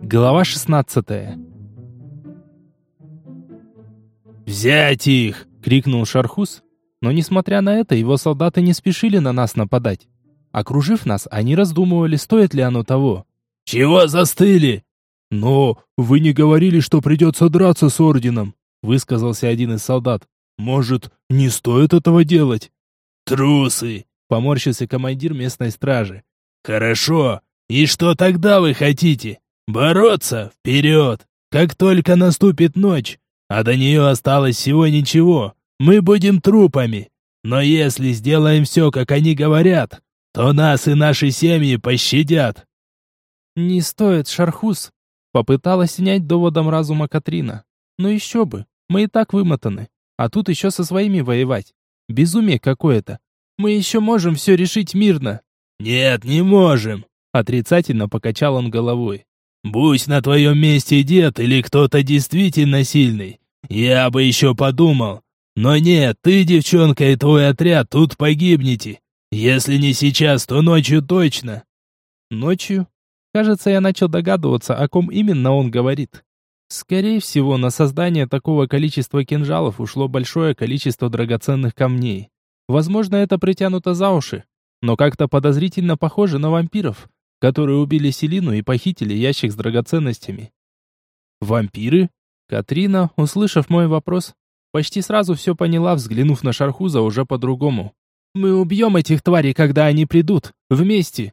Глава 16 «Взять их!» — крикнул Шархус. Но, несмотря на это, его солдаты не спешили на нас нападать. Окружив нас, они раздумывали, стоит ли оно того. «Чего застыли?» «Но вы не говорили, что придется драться с орденом», — высказался один из солдат. «Может, не стоит этого делать?» «Трусы!» — поморщился командир местной стражи. «Хорошо. И что тогда вы хотите? Бороться? Вперед! Как только наступит ночь, а до нее осталось всего ничего, мы будем трупами. Но если сделаем все, как они говорят, то нас и наши семьи пощадят». «Не стоит, Шархус», — попыталась снять доводом разума Катрина. «Ну еще бы, мы и так вымотаны, а тут еще со своими воевать. Безумие какое-то. Мы еще можем все решить мирно». «Нет, не можем», — отрицательно покачал он головой. «Будь на твоем месте дед или кто-то действительно сильный, я бы еще подумал. Но нет, ты, девчонка, и твой отряд тут погибнете. Если не сейчас, то ночью точно». «Ночью?» Кажется, я начал догадываться, о ком именно он говорит. Скорее всего, на создание такого количества кинжалов ушло большое количество драгоценных камней. Возможно, это притянуто за уши, но как-то подозрительно похоже на вампиров, которые убили Селину и похитили ящик с драгоценностями. Вампиры? Катрина, услышав мой вопрос, почти сразу все поняла, взглянув на Шархуза уже по-другому. «Мы убьем этих тварей, когда они придут. Вместе».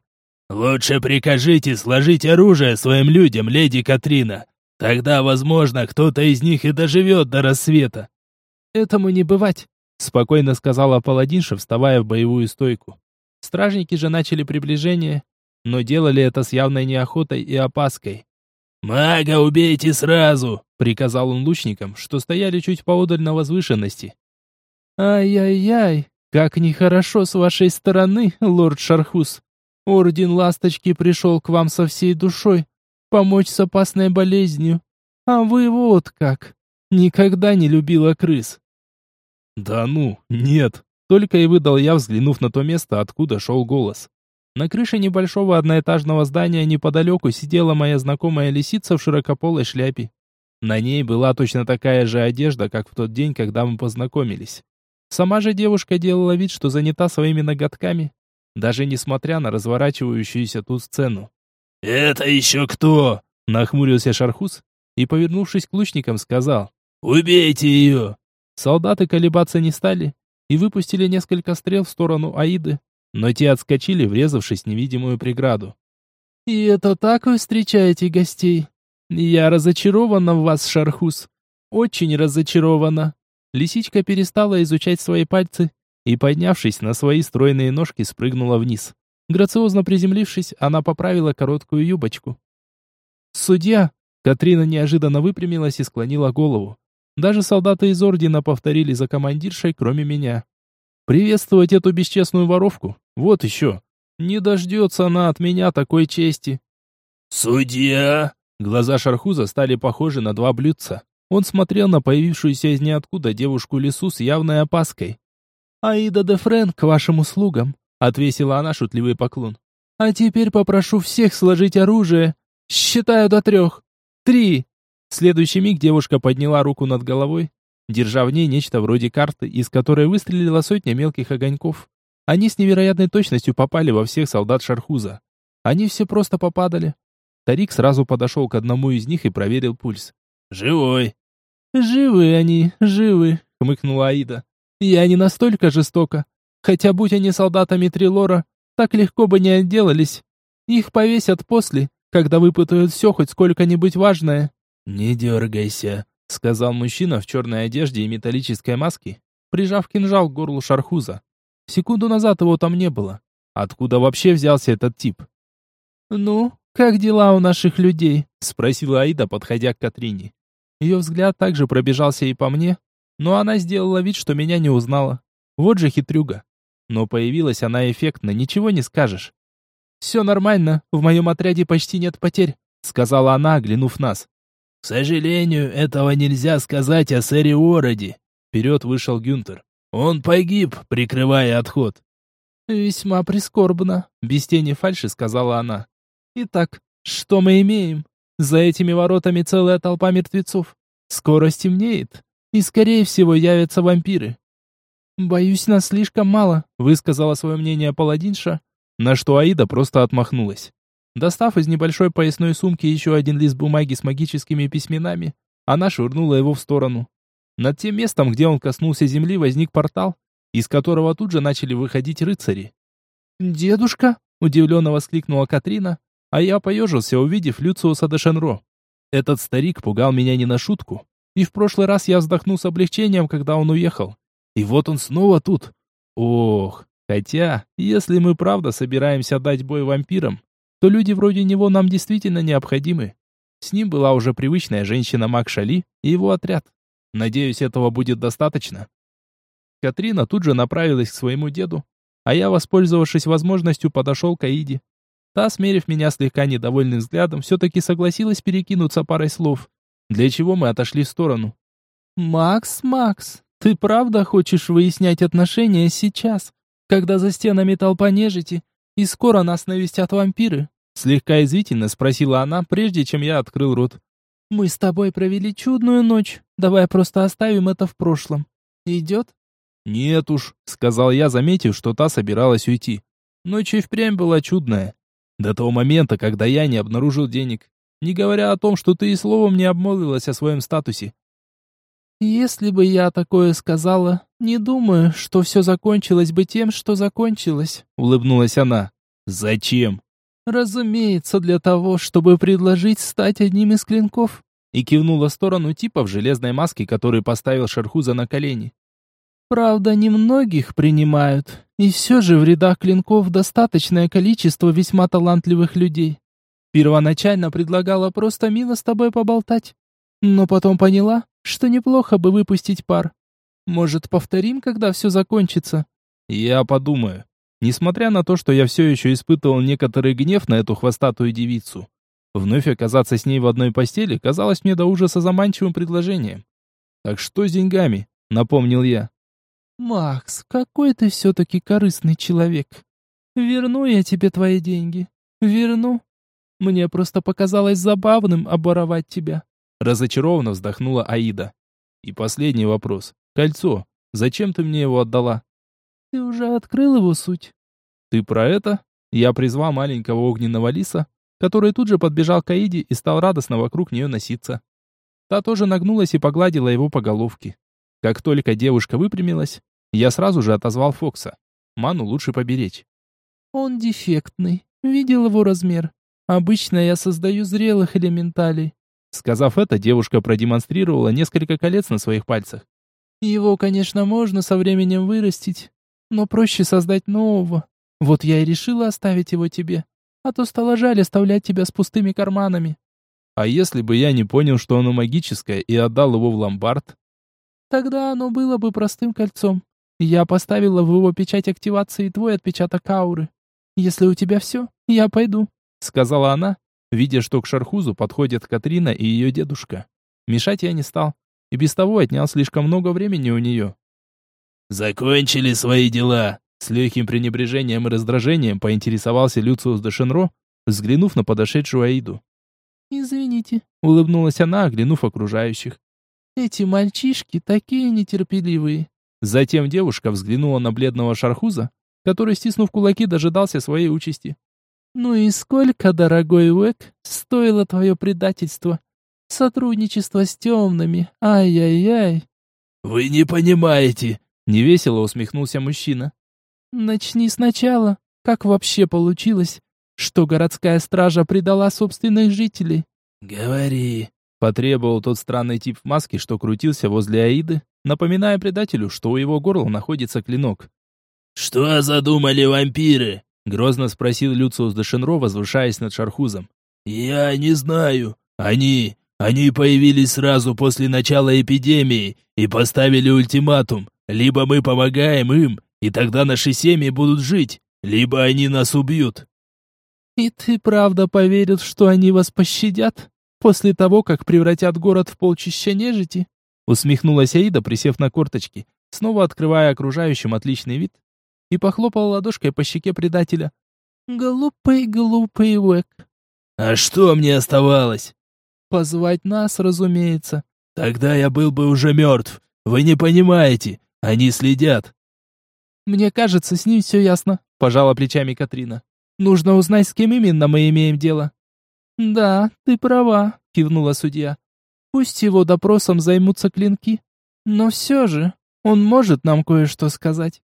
«Лучше прикажите сложить оружие своим людям, леди Катрина. Тогда, возможно, кто-то из них и доживет до рассвета». «Этому не бывать», — спокойно сказала паладинша, вставая в боевую стойку. Стражники же начали приближение, но делали это с явной неохотой и опаской. «Мага убейте сразу!» — приказал он лучникам, что стояли чуть поодаль на возвышенности. «Ай-яй-яй, как нехорошо с вашей стороны, лорд Шархус. Орден Ласточки пришел к вам со всей душой, помочь с опасной болезнью. А вы вот как. Никогда не любила крыс». «Да ну, нет!» — только и выдал я, взглянув на то место, откуда шел голос. На крыше небольшого одноэтажного здания неподалеку сидела моя знакомая лисица в широкополой шляпе. На ней была точно такая же одежда, как в тот день, когда мы познакомились. Сама же девушка делала вид, что занята своими ноготками, даже несмотря на разворачивающуюся тут сцену. «Это еще кто?» — нахмурился Шархус и, повернувшись к лучникам, сказал. «Убейте ее!» Солдаты колебаться не стали и выпустили несколько стрел в сторону Аиды, но те отскочили, врезавшись в невидимую преграду. «И это так вы встречаете гостей? Я разочарована в вас, Шархус. Очень разочарована». Лисичка перестала изучать свои пальцы и, поднявшись на свои стройные ножки, спрыгнула вниз. Грациозно приземлившись, она поправила короткую юбочку. «Судья!» Катрина неожиданно выпрямилась и склонила голову. Даже солдаты из Ордена повторили за командиршей, кроме меня. Приветствовать эту бесчестную воровку? Вот еще. Не дождется она от меня такой чести. «Судья!» Глаза Шархуза стали похожи на два блюдца. Он смотрел на появившуюся из ниоткуда девушку лесу с явной опаской. «Аида де Френ, к вашим услугам», — отвесила она шутливый поклон. «А теперь попрошу всех сложить оружие. Считаю до трех. Три!» В следующий миг девушка подняла руку над головой, держа в ней нечто вроде карты, из которой выстрелила сотня мелких огоньков. Они с невероятной точностью попали во всех солдат Шархуза. Они все просто попадали. Тарик сразу подошел к одному из них и проверил пульс. «Живой!» «Живы они, живы!» — хмыкнула Аида. «Я не настолько жестока. Хотя, будь они солдатами Трилора, так легко бы не отделались. Их повесят после, когда выпытают все хоть сколько-нибудь важное». «Не дергайся», сказал мужчина в черной одежде и металлической маске, прижав кинжал к горлу Шархуза. Секунду назад его там не было. Откуда вообще взялся этот тип? «Ну, как дела у наших людей?» — спросила Аида, подходя к Катрине. Ее взгляд также пробежался и по мне, но она сделала вид, что меня не узнала. Вот же хитрюга. Но появилась она эффектно, ничего не скажешь. «Все нормально, в моем отряде почти нет потерь», — сказала она, оглянув нас. «К сожалению, этого нельзя сказать о сэре Уороде», — вперед вышел Гюнтер. «Он погиб, прикрывая отход». «Весьма прискорбно», — без тени фальши сказала она. «Итак, что мы имеем? За этими воротами целая толпа мертвецов. Скоро стемнеет, и, скорее всего, явятся вампиры. «Боюсь, нас слишком мало», — высказала свое мнение паладинша, на что Аида просто отмахнулась. Достав из небольшой поясной сумки еще один лист бумаги с магическими письменами, она швырнула его в сторону. Над тем местом, где он коснулся земли, возник портал, из которого тут же начали выходить рыцари. «Дедушка!» — удивленно воскликнула Катрина, а я поежился, увидев Люциуса де Шенро. Этот старик пугал меня не на шутку, и в прошлый раз я вздохнул с облегчением, когда он уехал. И вот он снова тут. Ох, хотя, если мы правда собираемся дать бой вампирам, то люди вроде него нам действительно необходимы. С ним была уже привычная женщина Мак Шали и его отряд. Надеюсь, этого будет достаточно. Катрина тут же направилась к своему деду, а я, воспользовавшись возможностью, подошел к Аиде. Та, смерив меня слегка недовольным взглядом, все-таки согласилась перекинуться парой слов, для чего мы отошли в сторону. «Макс, Макс, ты правда хочешь выяснять отношения сейчас, когда за стенами толпа нежити, и скоро нас навестят вампиры?» Слегка извительно спросила она, прежде чем я открыл рот. «Мы с тобой провели чудную ночь. Давай просто оставим это в прошлом. Идет?» «Нет уж», — сказал я, заметив, что та собиралась уйти. Ночь и впрямь была чудная. До того момента, когда я не обнаружил денег. Не говоря о том, что ты и словом не обмолвилась о своем статусе. «Если бы я такое сказала, не думаю, что все закончилось бы тем, что закончилось», — улыбнулась она. «Зачем?» «Разумеется, для того, чтобы предложить стать одним из клинков», и кивнула в сторону типа в железной маске, который поставил Шархуза на колени. «Правда, немногих принимают, и все же в рядах клинков достаточное количество весьма талантливых людей. Первоначально предлагала просто мило с тобой поболтать, но потом поняла, что неплохо бы выпустить пар. Может, повторим, когда все закончится? Я подумаю. Несмотря на то, что я все еще испытывал некоторый гнев на эту хвостатую девицу, вновь оказаться с ней в одной постели казалось мне до ужаса заманчивым предложением. «Так что с деньгами?» — напомнил я. «Макс, какой ты все-таки корыстный человек. Верну я тебе твои деньги. Верну. Мне просто показалось забавным оборовать тебя. Разочарованно вздохнула Аида. И последний вопрос. Кольцо. Зачем ты мне его отдала? Ты уже открыл его суть. Ты про это? Я призвал маленького огненного лиса, который тут же подбежал к Аиде и стал радостно вокруг нее носиться. Та тоже нагнулась и погладила его по головке. Как только девушка выпрямилась, я сразу же отозвал Фокса. Ману лучше поберечь. Он дефектный. Видел его размер. Обычно я создаю зрелых элементалей. Сказав это, девушка продемонстрировала несколько колец на своих пальцах. Его, конечно, можно со временем вырастить, но проще создать нового. Вот я и решила оставить его тебе, а то стало жаль оставлять тебя с пустыми карманами. А если бы я не понял, что оно магическое, и отдал его в ломбард? Тогда оно было бы простым кольцом. Я поставила в его печать активации твой отпечаток ауры. Если у тебя все, я пойду, сказала она, видя, что к Шархузу подходят Катрина и ее дедушка. Мешать я не стал, и без того отнял слишком много времени у нее. «Закончили свои дела!» С легким пренебрежением и раздражением поинтересовался Люциус де Шенро, взглянув на подошедшую Аиду. «Извините», — улыбнулась она, оглянув окружающих. «Эти мальчишки такие нетерпеливые». Затем девушка взглянула на бледного Шархуза, который, стиснув кулаки, дожидался своей участи. «Ну и сколько, дорогой Уэк, стоило твое предательство? Сотрудничество с темными, ай-яй-яй!» «Вы не понимаете!» — невесело усмехнулся мужчина. «Начни сначала. Как вообще получилось, что городская стража предала собственных жителей?» «Говори!» — потребовал тот странный тип в маске, что крутился возле Аиды, напоминая предателю, что у его горла находится клинок. «Что задумали вампиры?» Грозно спросил Люциус де Шенро, возвышаясь над Шархузом. «Я не знаю. Они... Они появились сразу после начала эпидемии и поставили ультиматум. Либо мы помогаем им, и тогда наши семьи будут жить, либо они нас убьют». «И ты правда поверил, что они вас пощадят? После того, как превратят город в полчища нежити?» Усмехнулась Аида, присев на корточки, снова открывая окружающим отличный вид и похлопала ладошкой по щеке предателя. «Глупый, глупый Уэк». «А что мне оставалось?» «Позвать нас, разумеется». «Тогда я был бы уже мертв. Вы не понимаете. Они следят». «Мне кажется, с ним все ясно», — пожала плечами Катрина. «Нужно узнать, с кем именно мы имеем дело». «Да, ты права», — кивнула судья. «Пусть его допросом займутся клинки. Но все же он может нам кое-что сказать.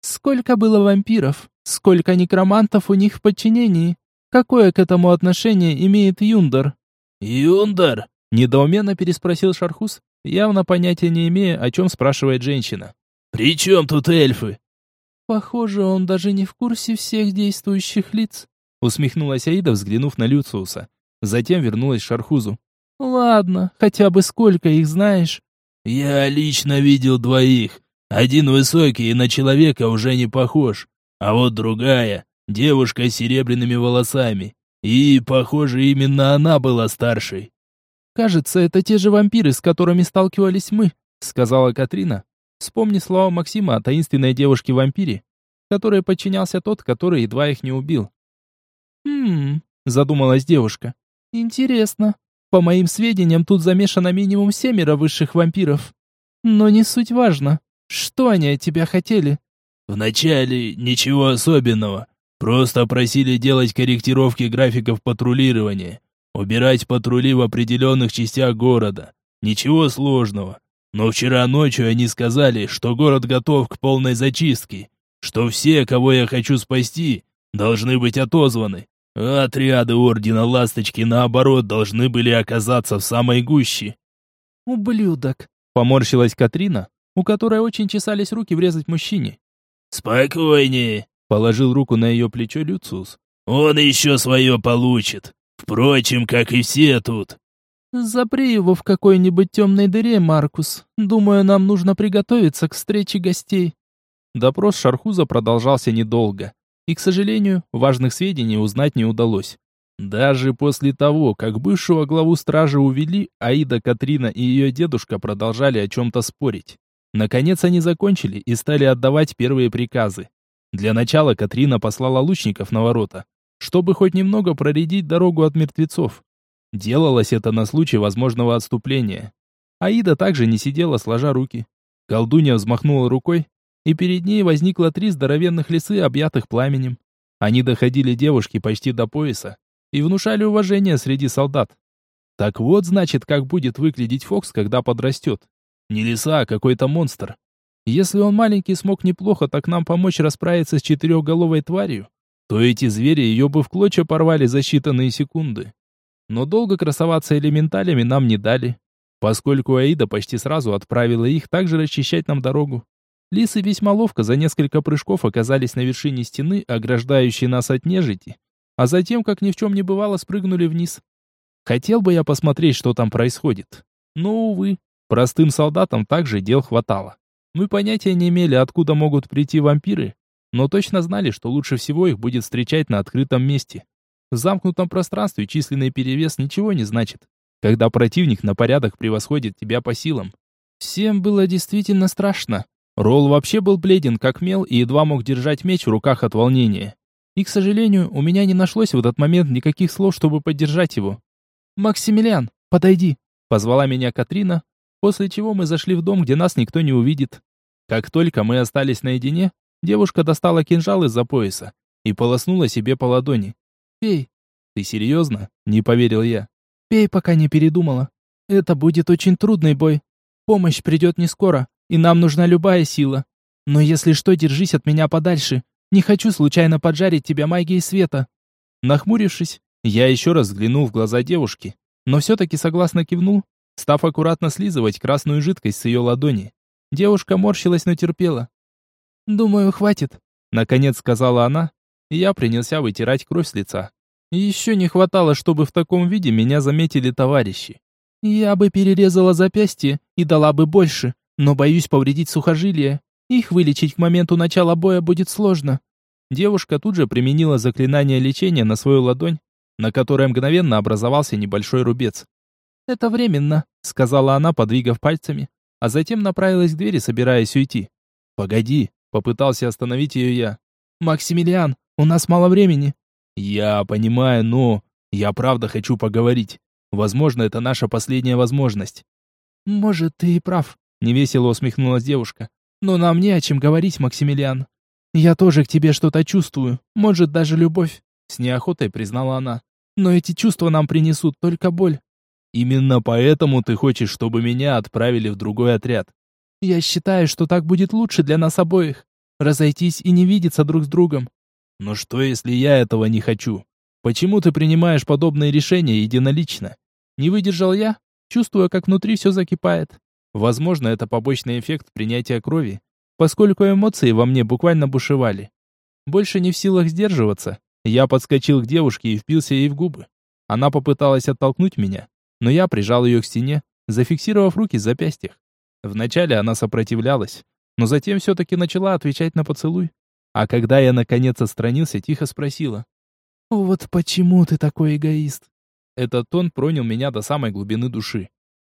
Сколько было вампиров? Сколько некромантов у них в подчинении? Какое к этому отношение имеет Юндар?» «Юндар?» — недоуменно переспросил Шархус, явно понятия не имея, о чем спрашивает женщина. «При чем тут эльфы?» «Похоже, он даже не в курсе всех действующих лиц», — усмехнулась Аида, взглянув на Люциуса. Затем вернулась к Шархузу. «Ладно, хотя бы сколько их знаешь?» «Я лично видел двоих. Один высокий и на человека уже не похож, а вот другая — девушка с серебряными волосами. И, похоже, именно она была старшей». «Кажется, это те же вампиры, с которыми сталкивались мы», — сказала Катрина. Вспомни слова Максима о таинственной девушке-вампире, которой подчинялся тот, который едва их не убил. «Хм...» — задумалась девушка. «Интересно. По моим сведениям, тут замешано минимум семеро высших вампиров. Но не суть важно. Что они от тебя хотели?» «Вначале ничего особенного. Просто просили делать корректировки графиков патрулирования, убирать патрули в определенных частях города. Ничего сложного. Но вчера ночью они сказали, что город готов к полной зачистке, что все, кого я хочу спасти, должны быть отозваны. А отряды Ордена Ласточки, наоборот, должны были оказаться в самой гуще. «Ублюдок!» — поморщилась Катрина, у которой очень чесались руки врезать мужчине. «Спокойнее!» — положил руку на ее плечо Люциус. «Он еще свое получит. Впрочем, как и все тут». «Запри его в какой-нибудь темной дыре, Маркус. Думаю, нам нужно приготовиться к встрече гостей». Допрос Шархуза продолжался недолго. И, к сожалению, важных сведений узнать не удалось. Даже после того, как бывшего главу стражи увели, Аида, Катрина и ее дедушка продолжали о чем-то спорить. Наконец они закончили и стали отдавать первые приказы. Для начала Катрина послала лучников на ворота, чтобы хоть немного проредить дорогу от мертвецов. Делалось это на случай возможного отступления. Аида также не сидела сложа руки. Колдунья взмахнула рукой, и перед ней возникло три здоровенных лисы, объятых пламенем. Они доходили девушке почти до пояса и внушали уважение среди солдат. Так вот, значит, как будет выглядеть Фокс, когда подрастет. Не лиса, а какой-то монстр. Если он маленький смог неплохо так нам помочь расправиться с четырехголовой тварью, то эти звери ее бы в клочья порвали за считанные секунды. Но долго красоваться элементалями нам не дали, поскольку Аида почти сразу отправила их также расчищать нам дорогу. Лисы весьма ловко за несколько прыжков оказались на вершине стены, ограждающей нас от нежити, а затем, как ни в чем не бывало, спрыгнули вниз. Хотел бы я посмотреть, что там происходит. Но, увы, простым солдатам также дел хватало. Мы понятия не имели, откуда могут прийти вампиры, но точно знали, что лучше всего их будет встречать на открытом месте. В замкнутом пространстве численный перевес ничего не значит, когда противник на порядок превосходит тебя по силам. Всем было действительно страшно. Ролл вообще был бледен, как мел, и едва мог держать меч в руках от волнения. И, к сожалению, у меня не нашлось в этот момент никаких слов, чтобы поддержать его. «Максимилиан, подойди!» — позвала меня Катрина, после чего мы зашли в дом, где нас никто не увидит. Как только мы остались наедине, девушка достала кинжал из-за пояса и полоснула себе по ладони. «Пей». «Ты серьезно?» — не поверил я. «Пей, пока не передумала. Это будет очень трудный бой. Помощь придет не скоро, и нам нужна любая сила. Но если что, держись от меня подальше. Не хочу случайно поджарить тебя магией света». Нахмурившись, я еще раз взглянул в глаза девушки, но все-таки согласно кивнул, став аккуратно слизывать красную жидкость с ее ладони. Девушка морщилась, но терпела. «Думаю, хватит», — наконец сказала она, я принялся вытирать кровь с лица. Еще не хватало, чтобы в таком виде меня заметили товарищи. Я бы перерезала запястье и дала бы больше, но боюсь повредить сухожилия. Их вылечить к моменту начала боя будет сложно. Девушка тут же применила заклинание лечения на свою ладонь, на которой мгновенно образовался небольшой рубец. «Это временно», — сказала она, подвигав пальцами, а затем направилась к двери, собираясь уйти. «Погоди», Попытался остановить ее я. «Максимилиан, у нас мало времени». «Я понимаю, но... Я правда хочу поговорить. Возможно, это наша последняя возможность». «Может, ты и прав», — невесело усмехнулась девушка. «Но нам не о чем говорить, Максимилиан. Я тоже к тебе что-то чувствую, может, даже любовь», — с неохотой признала она. «Но эти чувства нам принесут только боль». «Именно поэтому ты хочешь, чтобы меня отправили в другой отряд?» «Я считаю, что так будет лучше для нас обоих. Разойтись и не видеться друг с другом». «Но что, если я этого не хочу? Почему ты принимаешь подобные решения единолично?» Не выдержал я, чувствуя, как внутри все закипает. Возможно, это побочный эффект принятия крови, поскольку эмоции во мне буквально бушевали. Больше не в силах сдерживаться, я подскочил к девушке и впился ей в губы. Она попыталась оттолкнуть меня, но я прижал ее к стене, зафиксировав руки в запястьях. Вначале она сопротивлялась, но затем все-таки начала отвечать на поцелуй. А когда я наконец отстранился, тихо спросила. «Вот почему ты такой эгоист?» Этот тон пронял меня до самой глубины души.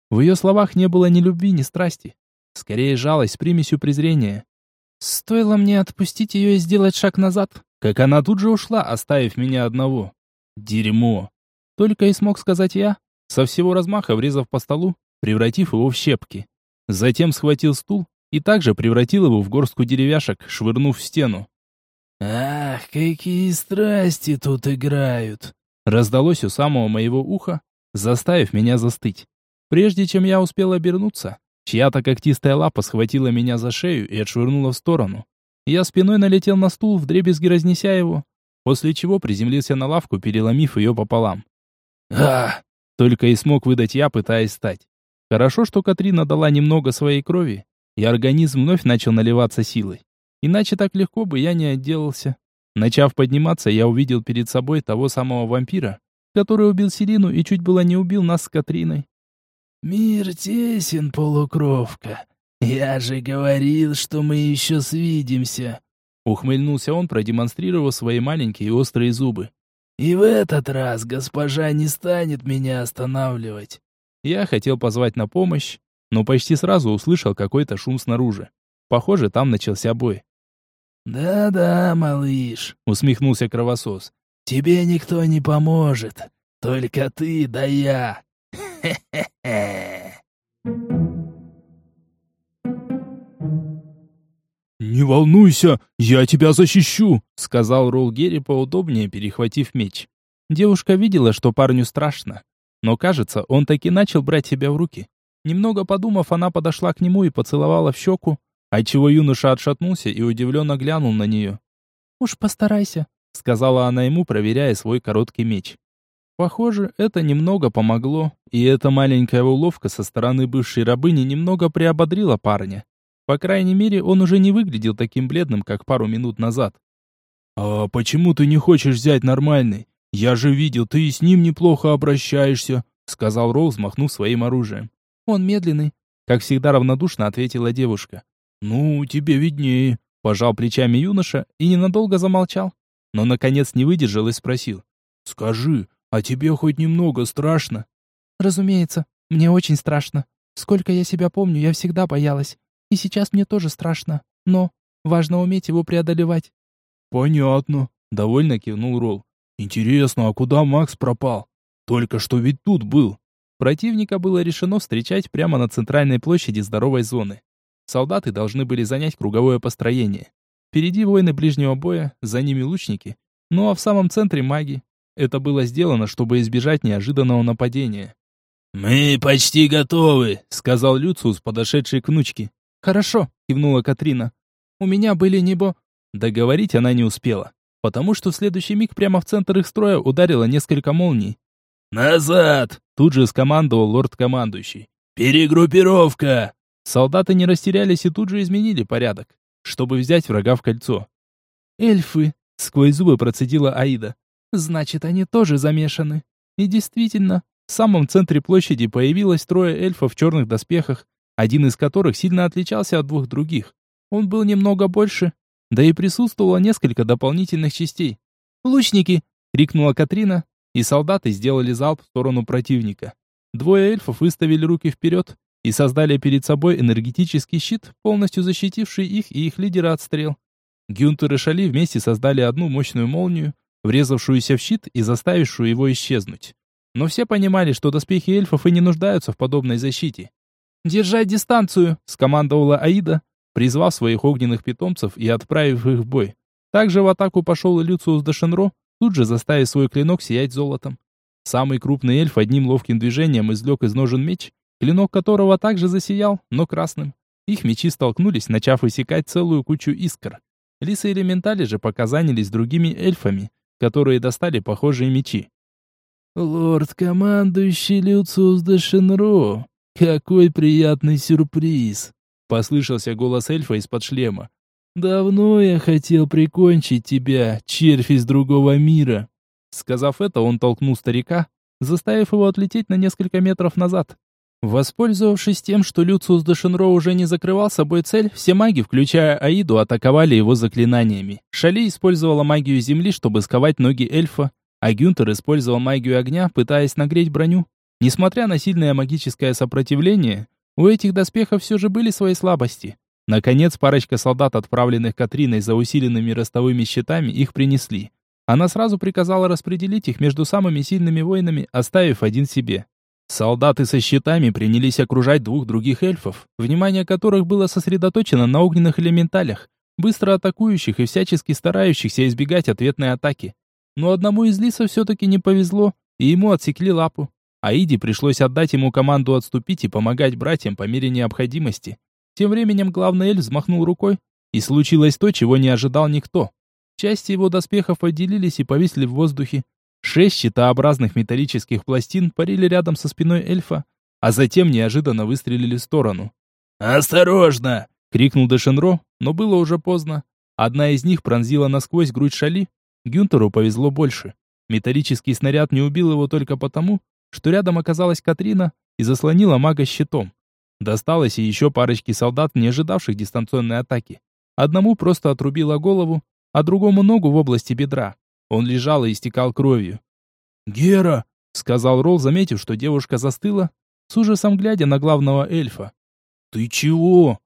В ее словах не было ни любви, ни страсти. Скорее жалость с примесью презрения. Стоило мне отпустить ее и сделать шаг назад, как она тут же ушла, оставив меня одного. Дерьмо. Только и смог сказать я, со всего размаха врезав по столу, превратив его в щепки. Затем схватил стул и также превратил его в горстку деревяшек, швырнув в стену. «Ах, какие страсти тут играют!» Раздалось у самого моего уха, заставив меня застыть. Прежде чем я успел обернуться, чья-то когтистая лапа схватила меня за шею и отшвырнула в сторону. Я спиной налетел на стул, вдребезги разнеся его, после чего приземлился на лавку, переломив ее пополам. «А!» Только и смог выдать я, пытаясь встать. Хорошо, что Катрина дала немного своей крови, и организм вновь начал наливаться силой. Иначе так легко бы я не отделался. Начав подниматься, я увидел перед собой того самого вампира, который убил Селину и чуть было не убил нас с Катриной. «Мир тесен, полукровка. Я же говорил, что мы еще свидимся». Ухмыльнулся он, продемонстрировав свои маленькие острые зубы. «И в этот раз госпожа не станет меня останавливать». Я хотел позвать на помощь, но почти сразу услышал какой-то шум снаружи. Похоже, там начался бой. «Да-да, малыш», — усмехнулся кровосос. «Тебе никто не поможет. Только ты да я. «Не волнуйся, я тебя защищу», — сказал Ролл Герри поудобнее, перехватив меч. Девушка видела, что парню страшно, но, кажется, он таки начал брать себя в руки. Немного подумав, она подошла к нему и поцеловала в щеку, отчего юноша отшатнулся и удивленно глянул на нее. «Уж постарайся», — сказала она ему, проверяя свой короткий меч. Похоже, это немного помогло, и эта маленькая уловка со стороны бывшей рабыни немного приободрила парня. По крайней мере, он уже не выглядел таким бледным, как пару минут назад. «А почему ты не хочешь взять нормальный? Я же видел, ты и с ним неплохо обращаешься», сказал Роуз, махнув своим оружием. «Он медленный», как всегда равнодушно ответила девушка. «Ну, тебе виднее», пожал плечами юноша и ненадолго замолчал, но наконец не выдержал и спросил. «Скажи, а тебе хоть немного страшно?» «Разумеется, мне очень страшно. Сколько я себя помню, я всегда боялась. И сейчас мне тоже страшно. Но важно уметь его преодолевать». «Понятно», — довольно кивнул Ролл. «Интересно, а куда Макс пропал? Только что ведь тут был». Противника было решено встречать прямо на центральной площади здоровой зоны. Солдаты должны были занять круговое построение. Впереди воины ближнего боя, за ними лучники. Ну а в самом центре маги, это было сделано, чтобы избежать неожиданного нападения. «Мы почти готовы», — сказал Люциус, подошедший к внучке. «Хорошо», — кивнула Катрина. «У меня были небо...» Договорить она не успела, потому что в следующий миг прямо в центр их строя ударило несколько молний. «Назад!» — тут же скомандовал лорд-командующий. «Перегруппировка!» Солдаты не растерялись и тут же изменили порядок, чтобы взять врага в кольцо. «Эльфы!» — сквозь зубы процедила Аида. Значит, они тоже замешаны. И действительно, в самом центре площади появилось трое эльфов в черных доспехах, один из которых сильно отличался от двух других. Он был немного больше, да и присутствовало несколько дополнительных частей. «Лучники!» — крикнула Катрина, и солдаты сделали залп в сторону противника. Двое эльфов выставили руки вперед, и создали перед собой энергетический щит, полностью защитивший их и их лидера от стрел. Гюнтер и Шали вместе создали одну мощную молнию, врезавшуюся в щит и заставившую его исчезнуть. Но все понимали, что доспехи эльфов и не нуждаются в подобной защите. «Держать дистанцию!» – скомандовала Аида, призвав своих огненных питомцев и отправив их в бой. Также в атаку пошел и Люциус Дашенро, тут же заставив свой клинок сиять золотом. Самый крупный эльф одним ловким движением извлек из ножен меч, клинок которого также засиял, но красным. Их мечи столкнулись, начав высекать целую кучу искр. Лисы-элементали же показанились другими эльфами, которые достали похожие мечи. «Лорд-командующий Люциус де Шенро, какой приятный сюрприз!» Послышался голос эльфа из-под шлема. «Давно я хотел прикончить тебя, червь из другого мира!» Сказав это, он толкнул старика, заставив его отлететь на несколько метров назад. Воспользовавшись тем, что Люциус де Шенро уже не закрывал собой цель, все маги, включая Аиду, атаковали его заклинаниями. Шали использовала магию земли, чтобы сковать ноги эльфа, а Гюнтер использовал магию огня, пытаясь нагреть броню. Несмотря на сильное магическое сопротивление, у этих доспехов все же были свои слабости. Наконец, парочка солдат, отправленных Катриной за усиленными ростовыми щитами, их принесли. Она сразу приказала распределить их между самыми сильными воинами, оставив один себе. Солдаты со щитами принялись окружать двух других эльфов, внимание которых было сосредоточено на огненных элементалях, быстро атакующих и всячески старающихся избегать ответной атаки. Но одному из лисов все-таки не повезло, и ему отсекли лапу. Аиде пришлось отдать ему команду отступить и помогать братьям по мере необходимости. Тем временем главный эльф взмахнул рукой, и случилось то, чего не ожидал никто. Части его доспехов отделились и повисли в воздухе, Шесть щитообразных металлических пластин парили рядом со спиной эльфа, а затем неожиданно выстрелили в сторону. «Осторожно!» — крикнул Дешенро, но было уже поздно. Одна из них пронзила насквозь грудь Шали. Гюнтеру повезло больше. Металлический снаряд не убил его только потому, что рядом оказалась Катрина и заслонила мага щитом. Досталось и еще парочке солдат, не ожидавших дистанционной атаки. Одному просто отрубило голову, а другому ногу в области бедра. Он лежал и истекал кровью. «Гера!» — сказал Ролл, заметив, что девушка застыла, с ужасом глядя на главного эльфа. «Ты чего?»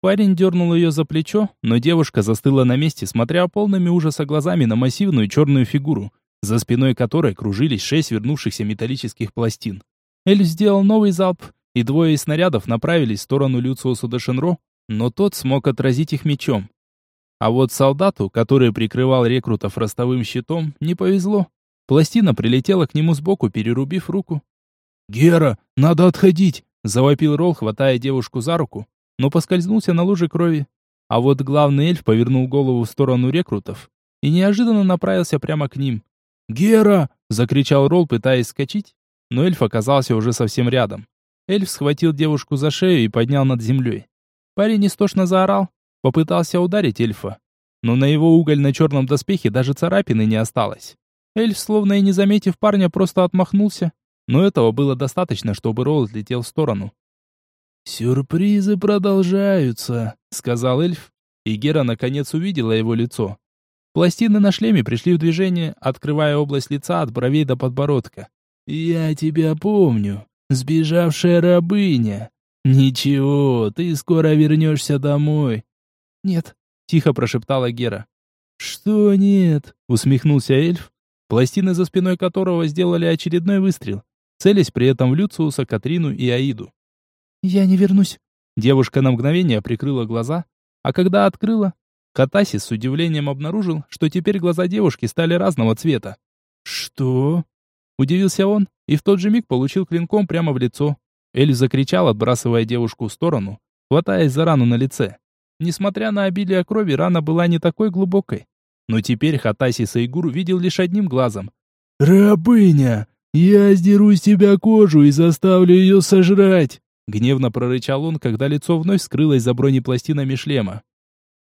Парень дернул ее за плечо, но девушка застыла на месте, смотря полными ужаса глазами на массивную черную фигуру, за спиной которой кружились шесть вернувшихся металлических пластин. Эльф сделал новый залп, и двое из снарядов направились в сторону Люциуса де Шенро, но тот смог отразить их мечом. А вот солдату, который прикрывал рекрутов ростовым щитом, не повезло. Пластина прилетела к нему сбоку, перерубив руку. «Гера, надо отходить!» — завопил Ролл, хватая девушку за руку, но поскользнулся на луже крови. А вот главный эльф повернул голову в сторону рекрутов и неожиданно направился прямо к ним. «Гера!» — закричал Ролл, пытаясь скачать, но эльф оказался уже совсем рядом. Эльф схватил девушку за шею и поднял над землей. Парень истошно заорал, Попытался ударить эльфа, но на его угольно-черном доспехе даже царапины не осталось. Эльф, словно и не заметив парня, просто отмахнулся, но этого было достаточно, чтобы Ролл отлетел в сторону. «Сюрпризы продолжаются», — сказал эльф, и Гера наконец увидела его лицо. Пластины на шлеме пришли в движение, открывая область лица от бровей до подбородка. «Я тебя помню, сбежавшая рабыня. Ничего, ты скоро вернешься домой, «Нет», — тихо прошептала Гера. «Что нет?» — усмехнулся эльф, пластины за спиной которого сделали очередной выстрел, целясь при этом в Люциуса, Катрину и Аиду. «Я не вернусь». Девушка на мгновение прикрыла глаза, а когда открыла, Катасис с удивлением обнаружил, что теперь глаза девушки стали разного цвета. «Что?» Удивился он и в тот же миг получил клинком прямо в лицо. Эльф закричал, отбрасывая девушку в сторону, хватаясь за рану на лице. Несмотря на обилие крови, рана была не такой глубокой. Но теперь Хатаси Сайгур видел лишь одним глазом. «Рабыня! Я сдеру с тебя кожу и заставлю ее сожрать!» Гневно прорычал он, когда лицо вновь скрылось за бронепластинами шлема.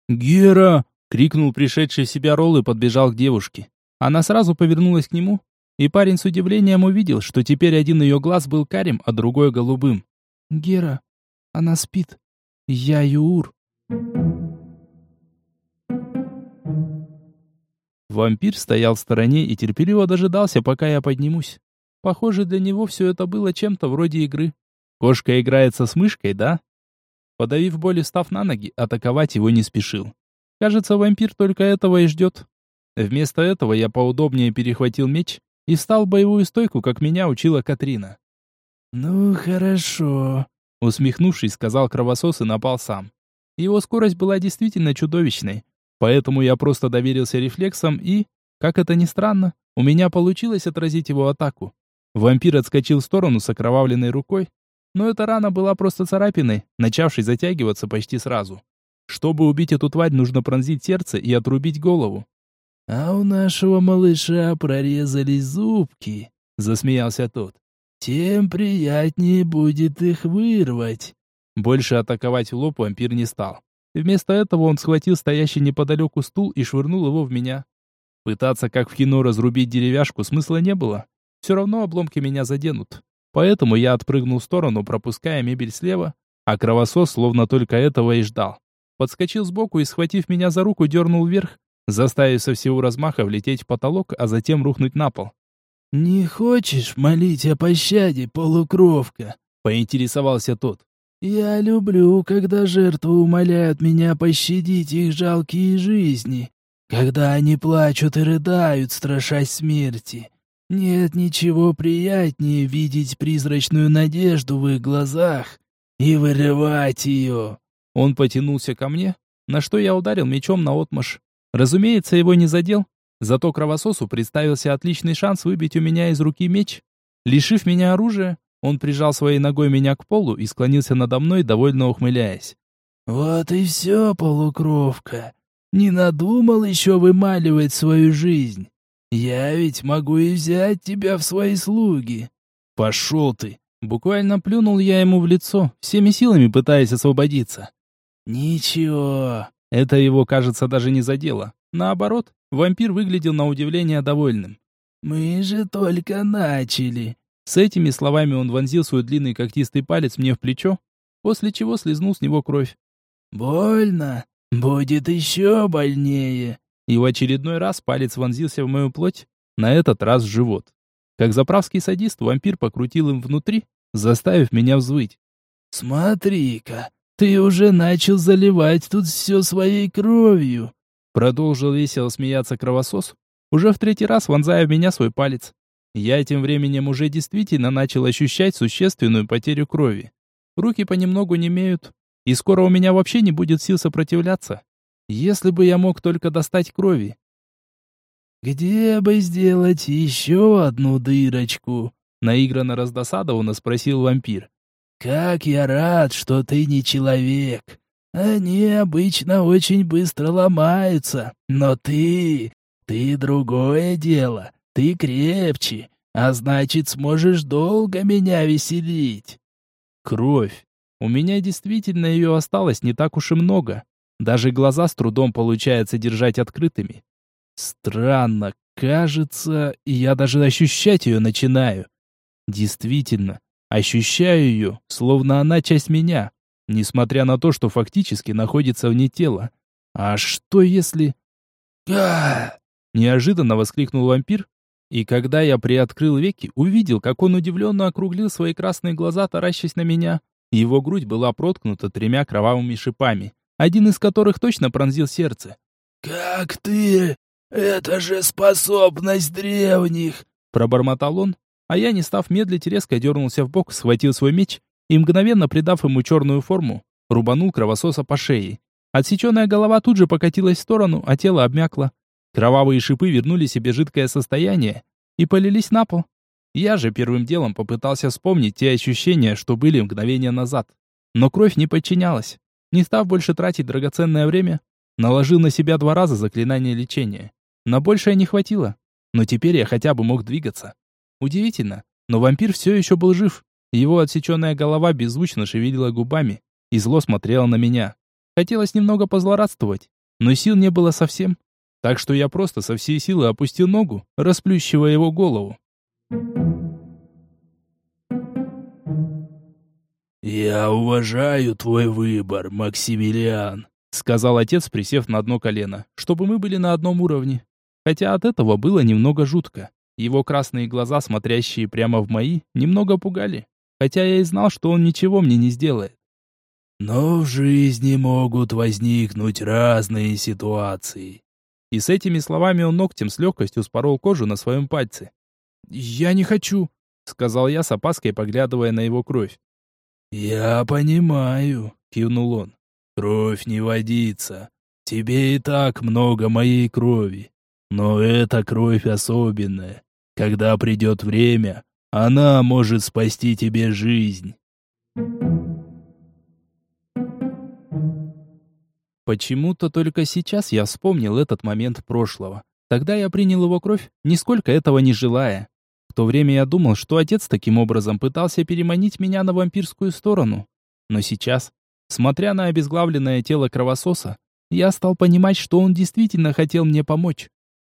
«Гера!» — крикнул пришедший в себя Ролл и подбежал к девушке. Она сразу повернулась к нему, и парень с удивлением увидел, что теперь один ее глаз был карим, а другой голубым. «Гера, она спит. Я Юур». Вампир стоял в стороне и терпеливо дожидался, пока я поднимусь. Похоже, для него все это было чем-то вроде игры. Кошка играется с мышкой, да? Подавив боль и встав на ноги, атаковать его не спешил. Кажется, вампир только этого и ждет. Вместо этого я поудобнее перехватил меч и встал в боевую стойку, как меня учила Катрина. «Ну, хорошо», — усмехнувшись, сказал кровосос и напал сам. Его скорость была действительно чудовищной, поэтому я просто доверился рефлексам и, как это ни странно, у меня получилось отразить его атаку. Вампир отскочил в сторону с окровавленной рукой, но эта рана была просто царапиной, начавшей затягиваться почти сразу. Чтобы убить эту тварь, нужно пронзить сердце и отрубить голову. «А у нашего малыша прорезались зубки», — засмеялся тот. «Тем приятнее будет их вырвать». Больше атаковать в лоб вампир не стал. Вместо этого он схватил стоящий неподалеку стул и швырнул его в меня. Пытаться, как в кино, разрубить деревяшку смысла не было. Все равно обломки меня заденут. Поэтому я отпрыгнул в сторону, пропуская мебель слева, а кровосос словно только этого и ждал. Подскочил сбоку и, схватив меня за руку, дернул вверх, заставив со всего размаха влететь в потолок, а затем рухнуть на пол. «Не хочешь молить о пощаде, полукровка?» — поинтересовался тот. «Я люблю, когда жертвы умоляют меня пощадить их жалкие жизни, когда они плачут и рыдают, страшась смерти. Нет ничего приятнее видеть призрачную надежду в их глазах и вырывать ее. Он потянулся ко мне, на что я ударил мечом на отмаш. Разумеется, его не задел, зато кровососу представился отличный шанс выбить у меня из руки меч. Лишив меня оружия, он прижал своей ногой меня к полу и склонился надо мной, довольно ухмыляясь. «Вот и все, полукровка. Не надумал еще вымаливать свою жизнь. Я ведь могу и взять тебя в свои слуги. Пошел ты. Буквально плюнул я ему в лицо, всеми силами пытаясь освободиться. Ничего. Это его, кажется, даже не задело. Наоборот, вампир выглядел на удивление довольным. Мы же только начали. С этими словами он вонзил свой длинный когтистый палец мне в плечо, после чего слезнул с него кровь. «Больно? Будет еще больнее и в очередной раз палец вонзился в мою плоть, на этот раз в живот. Как заправский садист, вампир покрутил им внутри, заставив меня взвыть. «Смотри-ка, ты уже начал заливать тут все своей кровью!» Продолжил весело смеяться кровосос, уже в третий раз вонзая в меня свой палец. Я тем временем уже действительно начал ощущать существенную потерю крови. Руки понемногу не имеют, и скоро у меня вообще не будет сил сопротивляться. Если бы я мог только достать крови. «Где бы сделать еще одну дырочку?» Наигранно раздосадованно спросил вампир. «Как я рад, что ты не человек. Они обычно очень быстро ломаются, но ты... Ты другое дело. Ты крепче, а значит, сможешь долго меня веселить». Кровь. У меня действительно ее осталось не так уж и много. Даже глаза с трудом получается держать открытыми. Странно, кажется, я даже ощущать ее начинаю. Действительно, ощущаю ее, словно она часть меня, несмотря на то, что фактически находится вне тела. А что если... Неожиданно воскликнул вампир, и когда я приоткрыл веки, увидел, как он удивленно округлил свои красные глаза, таращась на меня. Его грудь была проткнута тремя кровавыми шипами один из которых точно пронзил сердце. «Как ты? Это же способность древних!» Пробормотал он, а я, не став медлить, резко дернулся в бок, схватил свой меч и, мгновенно придав ему черную форму, рубанул кровососа по шее. Отсеченная голова тут же покатилась в сторону, а тело обмякло. Кровавые шипы вернули себе жидкое состояние и полились на пол. Я же первым делом попытался вспомнить те ощущения, что были мгновение назад. Но кровь не подчинялась. Не став больше тратить драгоценное время, наложил на себя два раза заклинание лечения. На большее не хватило, но теперь я хотя бы мог двигаться. Удивительно, но вампир все еще был жив. Его отсеченная голова беззвучно шевелила губами и зло смотрела на меня. Хотелось немного позлорадствовать, но сил не было совсем. Так что я просто со всей силы опустил ногу, расплющивая его голову. «Я уважаю твой выбор, Максимилиан», — сказал отец, присев на одно колено, чтобы мы были на одном уровне. Хотя от этого было немного жутко. Его красные глаза, смотрящие прямо в мои, немного пугали. хотя я и знал, что он ничего мне не сделает. Но в жизни могут возникнуть разные ситуации. И с этими словами он ногтем с легкостью спорол кожу на своем пальце. «Я не хочу», — сказал я с опаской, поглядывая на его кровь. «Я понимаю», — кивнул он. «Кровь не водится. Тебе и так много моей крови. Но эта кровь особенная. Когда придет время, она может спасти тебе жизнь». Почему-то только сейчас я вспомнил этот момент прошлого. Тогда я принял его кровь, нисколько этого не желая. То время я думал, что отец таким образом пытался переманить меня на вампирскую сторону. Но сейчас, смотря на обезглавленное тело кровососа, я стал понимать, что он действительно хотел мне помочь.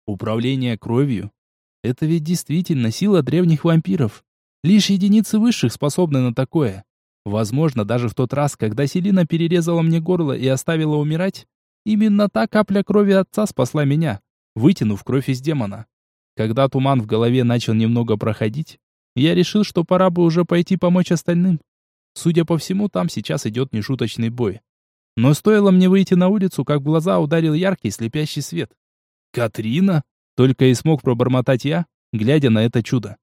Управление кровью — это ведь действительно сила древних вампиров. Лишь единицы высших способны на такое. Возможно, даже в тот раз, когда Селина перерезала мне горло и оставила умирать, именно та капля крови отца спасла меня, вытянув кровь из демона. Когда туман в голове начал немного проходить, я решил, что пора бы уже пойти помочь остальным. Судя по всему, там сейчас идет нешуточный бой. Но стоило мне выйти на улицу, как в глаза ударил яркий слепящий свет. «Катрина?» — только и смог пробормотать я, глядя на это чудо.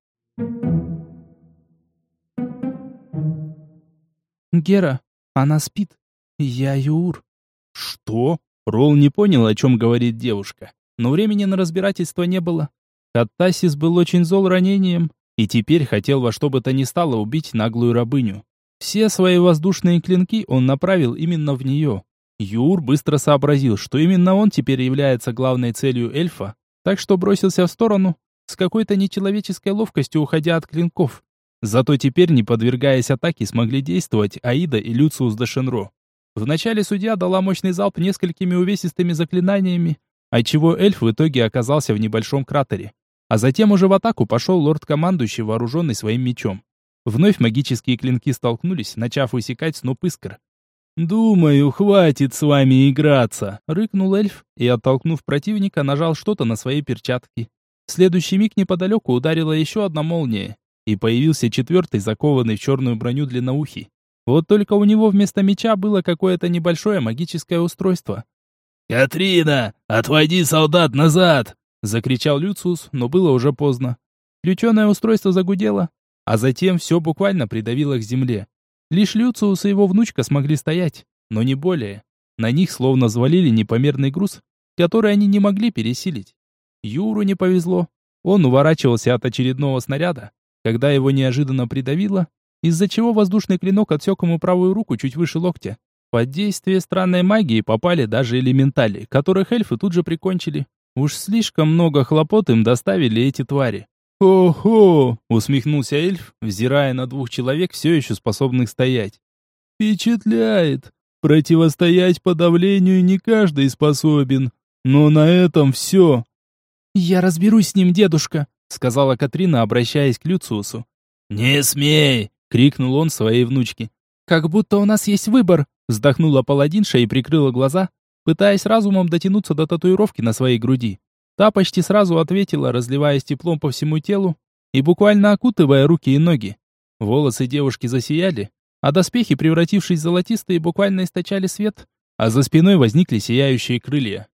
«Гера, она спит. Я Юр». «Что?» Ролл не понял, о чем говорит девушка. Но времени на разбирательство не было. Каттасис был очень зол ранением и теперь хотел во что бы то ни стало убить наглую рабыню. Все свои воздушные клинки он направил именно в нее. Юр быстро сообразил, что именно он теперь является главной целью эльфа, так что бросился в сторону, с какой-то нечеловеческой ловкостью уходя от клинков. Зато теперь, не подвергаясь атаке, смогли действовать Аида и Люциус Дашенро. Вначале судья дала мощный залп несколькими увесистыми заклинаниями, отчего эльф в итоге оказался в небольшом кратере. А затем уже в атаку пошел лорд-командующий, вооруженный своим мечом. Вновь магические клинки столкнулись, начав высекать сноп искр. «Думаю, хватит с вами играться!» — рыкнул эльф и, оттолкнув противника, нажал что-то на свои перчатки. В следующий миг неподалеку ударила еще одна молния, и появился четвертый, закованный в черную броню длинноухий. Вот только у него вместо меча было какое-то небольшое магическое устройство. «Катрина, отводи солдат назад!» — закричал Люциус, но было уже поздно. Включенное устройство загудело, а затем все буквально придавило к земле. Лишь Люциус и его внучка смогли стоять, но не более. На них словно взвалили непомерный груз, который они не могли пересилить. Юру не повезло. Он уворачивался от очередного снаряда, когда его неожиданно придавило, из-за чего воздушный клинок отсек ему правую руку чуть выше локтя. Под действие странной магии попали даже элементали, которых эльфы тут же прикончили. Уж слишком много хлопот им доставили эти твари. «Хо-хо!» — усмехнулся эльф, взирая на двух человек, все еще способных стоять. «Впечатляет! Противостоять подавлению не каждый способен. Но на этом все!» «Я разберусь с ним, дедушка!» сказала Катрина, обращаясь к Люциусу. «Не смей!» — крикнул он своей внучке. «Как будто у нас есть выбор!» вздохнула паладинша и прикрыла глаза, пытаясь разумом дотянуться до татуировки на своей груди. Та почти сразу ответила, разливаясь теплом по всему телу и буквально окутывая руки и ноги. Волосы девушки засияли, а доспехи, превратившись в золотистые, буквально источали свет, а за спиной возникли сияющие крылья.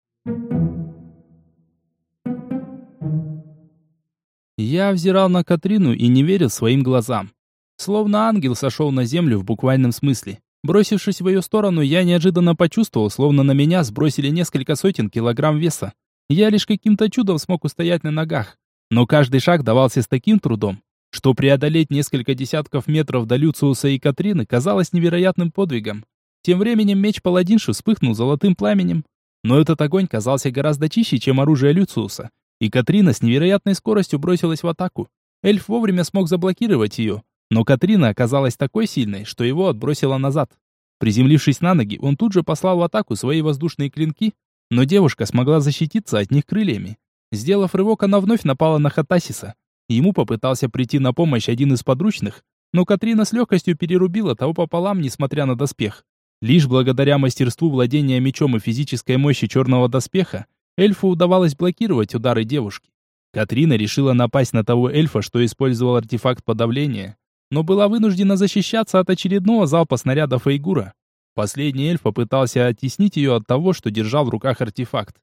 Я взирал на Катрину и не верил своим глазам. Словно ангел сошел на землю в буквальном смысле. Бросившись в ее сторону, я неожиданно почувствовал, словно на меня сбросили несколько сотен килограмм веса. Я лишь каким-то чудом смог устоять на ногах. Но каждый шаг давался с таким трудом, что преодолеть несколько десятков метров до Люциуса и Катрины казалось невероятным подвигом. Тем временем меч паладинши вспыхнул золотым пламенем, но этот огонь казался гораздо чище, чем оружие Люциуса и Катрина с невероятной скоростью бросилась в атаку. Эльф вовремя смог заблокировать ее, но Катрина оказалась такой сильной, что его отбросило назад. Приземлившись на ноги, он тут же послал в атаку свои воздушные клинки, но девушка смогла защититься от них крыльями. Сделав рывок, она вновь напала на Хатасиса. Ему попытался прийти на помощь один из подручных, но Катрина с легкостью перерубила того пополам, несмотря на доспех. Лишь благодаря мастерству владения мечом и физической мощи черного доспеха, эльфу удавалось блокировать удары девушки. Катрина решила напасть на того эльфа, что использовал артефакт подавления. Но была вынуждена защищаться от очередного залпа снаряда Фейгура. Последний эльф попытался оттеснить ее от того, что держал в руках артефакт.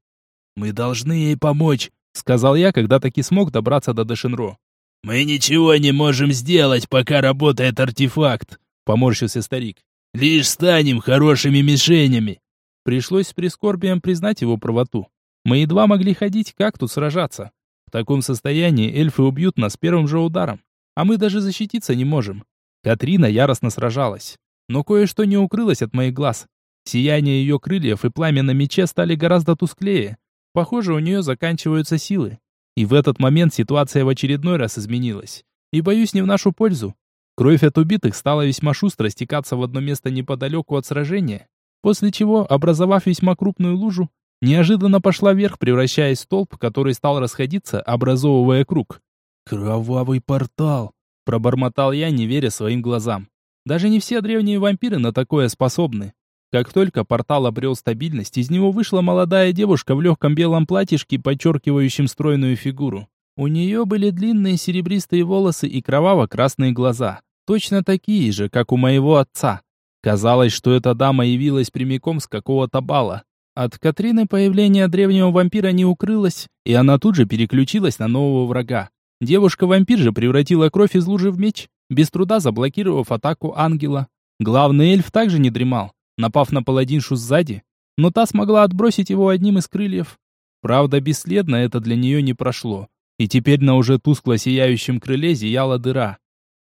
«Мы должны ей помочь», — сказал я, когда таки смог добраться до Дешинро. «Мы ничего не можем сделать, пока работает артефакт», — поморщился старик. «Лишь станем хорошими мишенями». Пришлось с прискорбием признать его правоту. Мы едва могли ходить, как тут сражаться. В таком состоянии эльфы убьют нас первым же ударом, а мы даже защититься не можем. Катрина яростно сражалась, но кое-что не укрылось от моих глаз. Сияние ее крыльев и пламя на мече стали гораздо тусклее. Похоже, у нее заканчиваются силы. И в этот момент ситуация в очередной раз изменилась. И боюсь, не в нашу пользу. Кровь от убитых стала весьма шустро стекаться в одно место неподалеку от сражения, после чего, образовав весьма крупную лужу, неожиданно пошла вверх, превращаясь в столб, который стал расходиться, образовывая круг. «Кровавый портал!» – пробормотал я, не веря своим глазам. Даже не все древние вампиры на такое способны. Как только портал обрел стабильность, из него вышла молодая девушка в легком белом платьишке, подчеркивающем стройную фигуру. У нее были длинные серебристые волосы и кроваво-красные глаза, точно такие же, как у моего отца. Казалось, что эта дама явилась прямиком с какого-то бала. От Катрины появление древнего вампира не укрылось, и она тут же переключилась на нового врага. Девушка-вампир же превратила кровь из лужи в меч, без труда заблокировав атаку ангела. Главный эльф также не дремал напав на паладиншу сзади, но та смогла отбросить его одним из крыльев. Правда, бесследно это для нее не прошло, и теперь на уже тускло сияющем крыле зияла дыра.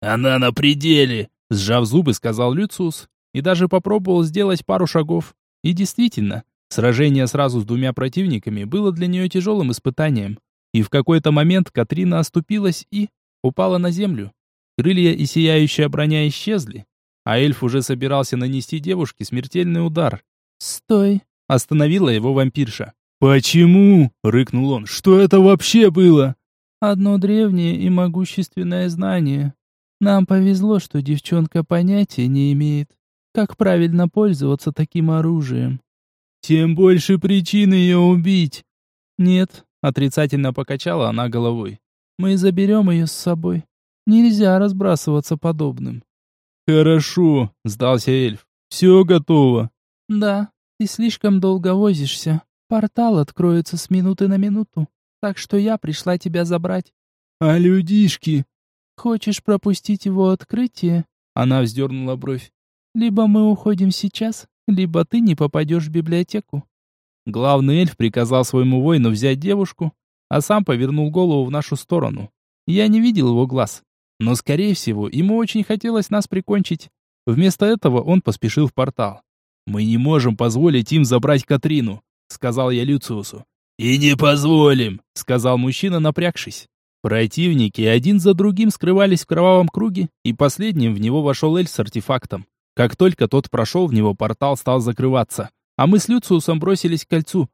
«Она на пределе!» — сжав зубы, сказал Люциус, и даже попробовал сделать пару шагов. И действительно, сражение сразу с двумя противниками было для нее тяжелым испытанием. И в какой-то момент Катрина оступилась и упала на землю. Крылья и сияющая броня исчезли, а эльф уже собирался нанести девушке смертельный удар. «Стой!» — остановила его вампирша. «Почему?» — рыкнул он. «Что это вообще было?» «Одно древнее и могущественное знание. Нам повезло, что девчонка понятия не имеет, как правильно пользоваться таким оружием». «Тем больше причин ее убить». «Нет», — отрицательно покачала она головой. «Мы заберем ее с собой. Нельзя разбрасываться подобным. «Хорошо», — сдался эльф. «Все готово». «Да, ты слишком долго возишься. Портал откроется с минуты на минуту, так что я пришла тебя забрать». «А людишки?» «Хочешь пропустить его открытие?» Она вздернула бровь. «Либо мы уходим сейчас, либо ты не попадешь в библиотеку». Главный эльф приказал своему воину взять девушку, а сам повернул голову в нашу сторону. Я не видел его глаз, но, скорее всего, ему очень хотелось нас прикончить. Вместо этого он поспешил в портал. «Мы не можем позволить им забрать Катрину», — сказал я Люциусу. «И не позволим», — сказал мужчина, напрягшись. Противники один за другим скрывались в кровавом круге, и последним в него вошел Эль с артефактом. Как только тот прошел в него, портал стал закрываться, а мы с Люциусом бросились к кольцу.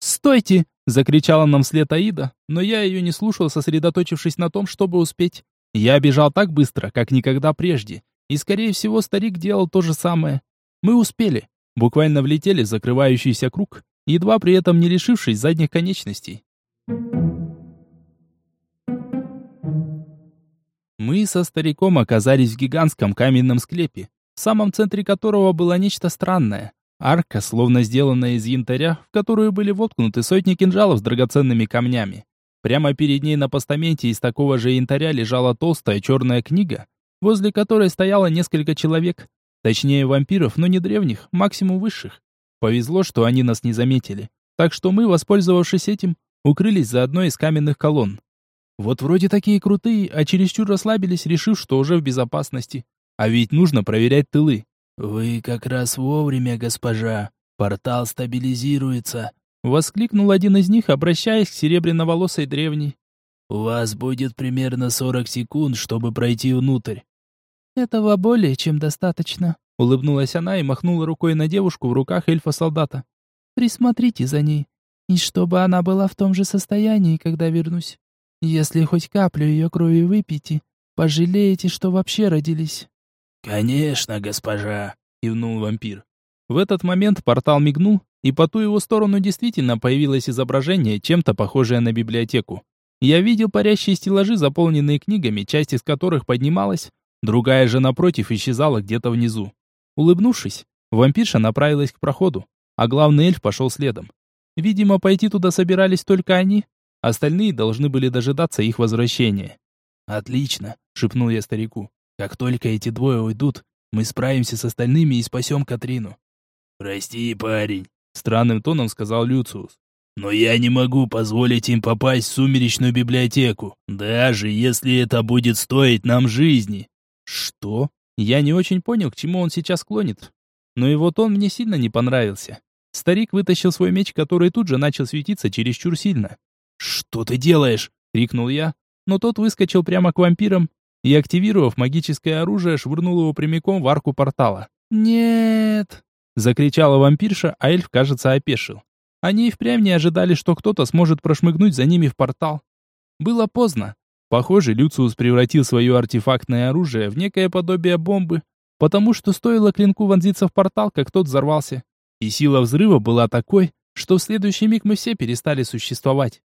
«Стойте!» — закричала нам вслед Аида, но я ее не слушал, сосредоточившись на том, чтобы успеть. Я бежал так быстро, как никогда прежде, и, скорее всего, старик делал то же самое. Мы успели, буквально влетели в закрывающийся круг, едва при этом не лишившись задних конечностей. Мы со стариком оказались в гигантском каменном склепе, в самом центре которого было нечто странное. Арка, словно сделанная из янтаря, в которую были воткнуты сотни кинжалов с драгоценными камнями. Прямо перед ней на постаменте из такого же янтаря лежала толстая черная книга, возле которой стояло несколько человек. Точнее, вампиров, но не древних, максимум высших. Повезло, что они нас не заметили. Так что мы, воспользовавшись этим, укрылись за одной из каменных колонн. Вот вроде такие крутые, а чересчур расслабились, решив, что уже в безопасности. А ведь нужно проверять тылы. «Вы как раз вовремя, госпожа. Портал стабилизируется», Воскликнул один из них, обращаясь к серебряноволосой древней. «У вас будет примерно сорок секунд, чтобы пройти внутрь». «Этого более чем достаточно», — улыбнулась она и махнула рукой на девушку в руках эльфа-солдата. «Присмотрите за ней, и чтобы она была в том же состоянии, когда вернусь. Если хоть каплю ее крови выпьете, пожалеете, что вообще родились». «Конечно, госпожа», — кивнул вампир. В этот момент портал мигнул, и по ту его сторону действительно появилось изображение, чем-то похожее на библиотеку. Я видел парящие стеллажи, заполненные книгами, часть из которых поднималась, Другая же, напротив, исчезала где-то внизу. Улыбнувшись, вампирша направилась к проходу, а главный эльф пошел следом. Видимо, пойти туда собирались только они, остальные должны были дожидаться их возвращения. «Отлично», — шепнул я старику. «Как только эти двое уйдут, мы справимся с остальными и спасем Катрину». «Прости, парень», — странным тоном сказал Люциус. «Но я не могу позволить им попасть в сумеречную библиотеку, даже если это будет стоить нам жизни». «Что?» Я не очень понял, к чему он сейчас клонит. Но и вот он мне сильно не понравился. Старик вытащил свой меч, который тут же начал светиться чересчур сильно. «Что ты делаешь?» — крикнул я, но тот выскочил прямо к вампирам и, активировав магическое оружие, швырнул его прямиком в арку портала. «Нет!» — закричала вампирша, а эльф, кажется, опешил. Они и впрямь не ожидали, что кто-то сможет прошмыгнуть за ними в портал. Было поздно. Похоже, Люциус превратил свое артефактное оружие в некое подобие бомбы, потому что стоило клинку вонзиться в портал, как тот взорвался. И сила взрыва была такой, что в следующий миг мы все перестали существовать.